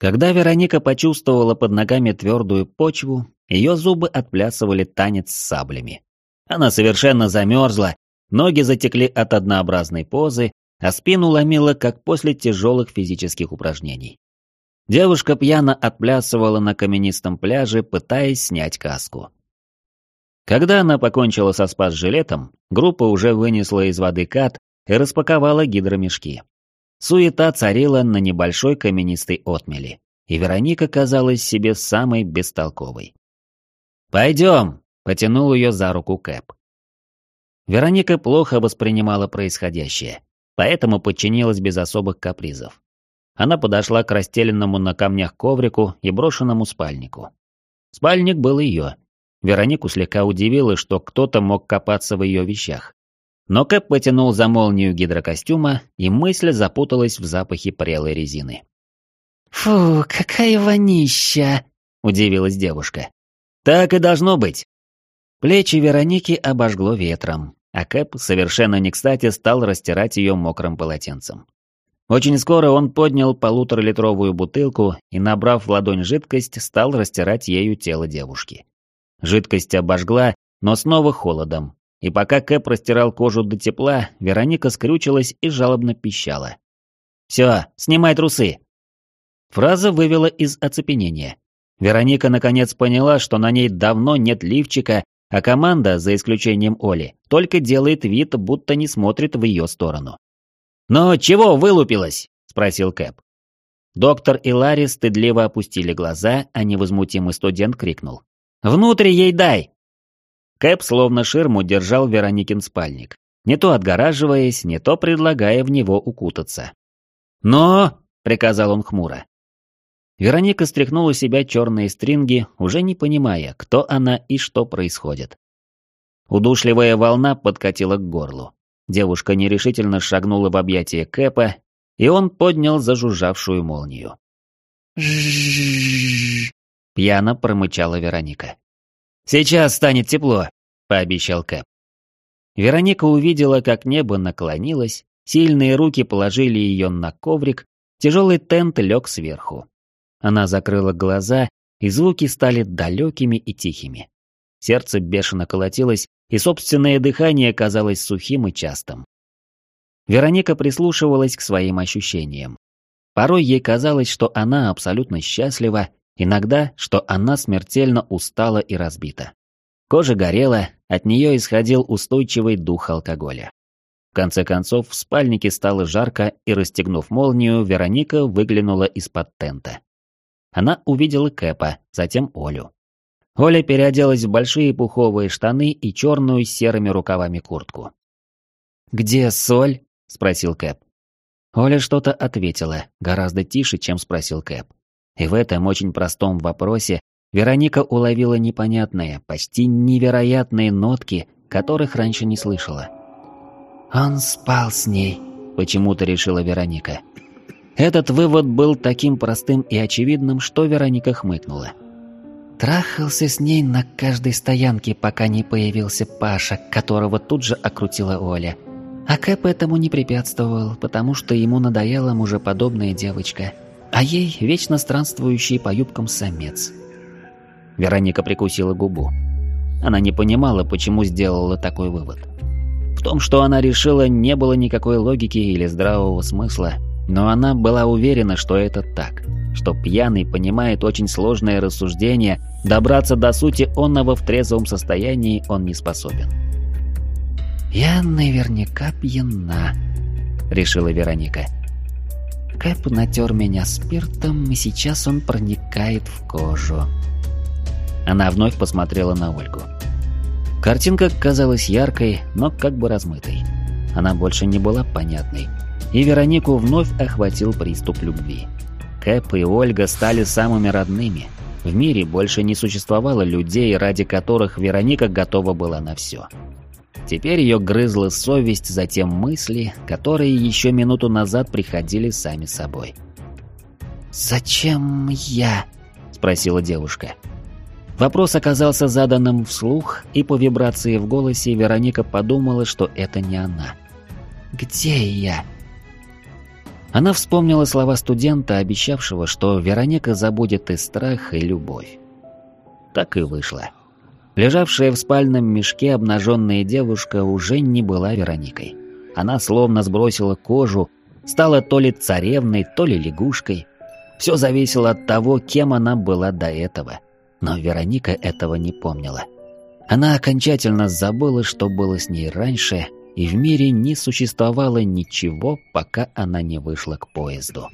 Когда Вероника почувствовала под ногами твердую почву, ее зубы отплясывали танец с саблями. Она совершенно замерзла, ноги затекли от однообразной позы, а спину ломила, как после тяжелых физических упражнений. Девушка пьяно отплясывала на каменистом пляже, пытаясь снять каску. Когда она покончила со спас-жилетом, группа уже вынесла из воды кат и распаковала гидромешки. Суета царила на небольшой каменистой отмели, и Вероника казалась себе самой бестолковой. «Пойдем!» — потянул ее за руку Кэп. Вероника плохо воспринимала происходящее, поэтому подчинилась без особых капризов. Она подошла к расстеленному на камнях коврику и брошенному спальнику. Спальник был ее. Веронику слегка удивило, что кто-то мог копаться в ее вещах. Но Кэп потянул за молнию гидрокостюма, и мысль запуталась в запахе прелой резины. «Фу, какая вонища!» – удивилась девушка. «Так и должно быть!» Плечи Вероники обожгло ветром, а Кэп совершенно не кстати стал растирать ее мокрым полотенцем. Очень скоро он поднял полуторалитровую бутылку и, набрав в ладонь жидкость, стал растирать ею тело девушки. Жидкость обожгла, но снова холодом. И пока Кэп растирал кожу до тепла, Вероника скрючилась и жалобно пищала. «Все, снимай трусы!» Фраза вывела из оцепенения. Вероника наконец поняла, что на ней давно нет лифчика, а команда, за исключением Оли, только делает вид, будто не смотрит в ее сторону. «Но чего вылупилась?» – спросил Кэп. Доктор и Ларри стыдливо опустили глаза, а невозмутимый студент крикнул. «Внутрь ей дай!» Кэп словно ширму держал Вероникин спальник, не то отгораживаясь, не то предлагая в него укутаться. «Но!» – приказал он хмуро. Вероника стряхнула себя черные стринги, уже не понимая, кто она и что происходит. Удушливая волна подкатила к горлу. Девушка нерешительно шагнула в объятия Кэпа, и он поднял зажужжавшую молнию. Пьяно промычала Вероника. «Сейчас станет тепло», — пообещал Кэп. Вероника увидела, как небо наклонилось, сильные руки положили ее на коврик, тяжелый тент лег сверху. Она закрыла глаза, и звуки стали далекими и тихими. Сердце бешено колотилось, и собственное дыхание казалось сухим и частым. Вероника прислушивалась к своим ощущениям. Порой ей казалось, что она абсолютно счастлива, иногда, что она смертельно устала и разбита. Кожа горела, от нее исходил устойчивый дух алкоголя. В конце концов, в спальнике стало жарко, и, расстегнув молнию, Вероника выглянула из-под тента. Она увидела Кэпа, затем Олю. Оля переоделась в большие пуховые штаны и черную с серыми рукавами куртку. «Где соль?» – спросил Кэп. Оля что-то ответила, гораздо тише, чем спросил Кэп. И в этом очень простом вопросе Вероника уловила непонятные, почти невероятные нотки, которых раньше не слышала. «Он спал с ней», – почему-то решила Вероника. Этот вывод был таким простым и очевидным, что Вероника хмыкнула. Трахался с ней на каждой стоянке, пока не появился Паша, которого тут же окрутила Оля. А Кэп этому не препятствовал, потому что ему надоела мужеподобная девочка, а ей вечно странствующий по юбкам самец. Вероника прикусила губу. Она не понимала, почему сделала такой вывод. В том, что она решила, не было никакой логики или здравого смысла, но она была уверена, что это так – что пьяный понимает очень сложное рассуждение, добраться до сути онного в трезвом состоянии он не способен. «Я наверняка пьяна», — решила Вероника. Кэп натер меня спиртом, и сейчас он проникает в кожу. Она вновь посмотрела на Ольгу. Картинка казалась яркой, но как бы размытой. Она больше не была понятной. И Веронику вновь охватил приступ любви. Кэп и Ольга стали самыми родными. В мире больше не существовало людей, ради которых Вероника готова была на все. Теперь ее грызла совесть за те мысли, которые еще минуту назад приходили сами собой. «Зачем я?» – спросила девушка. Вопрос оказался заданным вслух, и по вибрации в голосе Вероника подумала, что это не она. «Где я?» Она вспомнила слова студента, обещавшего, что Вероника забудет и страх, и любовь. Так и вышло. Лежавшая в спальном мешке обнаженная девушка уже не была Вероникой. Она словно сбросила кожу, стала то ли царевной, то ли лягушкой. Все зависело от того, кем она была до этого. Но Вероника этого не помнила. Она окончательно забыла, что было с ней раньше, и в мире не существовало ничего, пока она не вышла к поезду.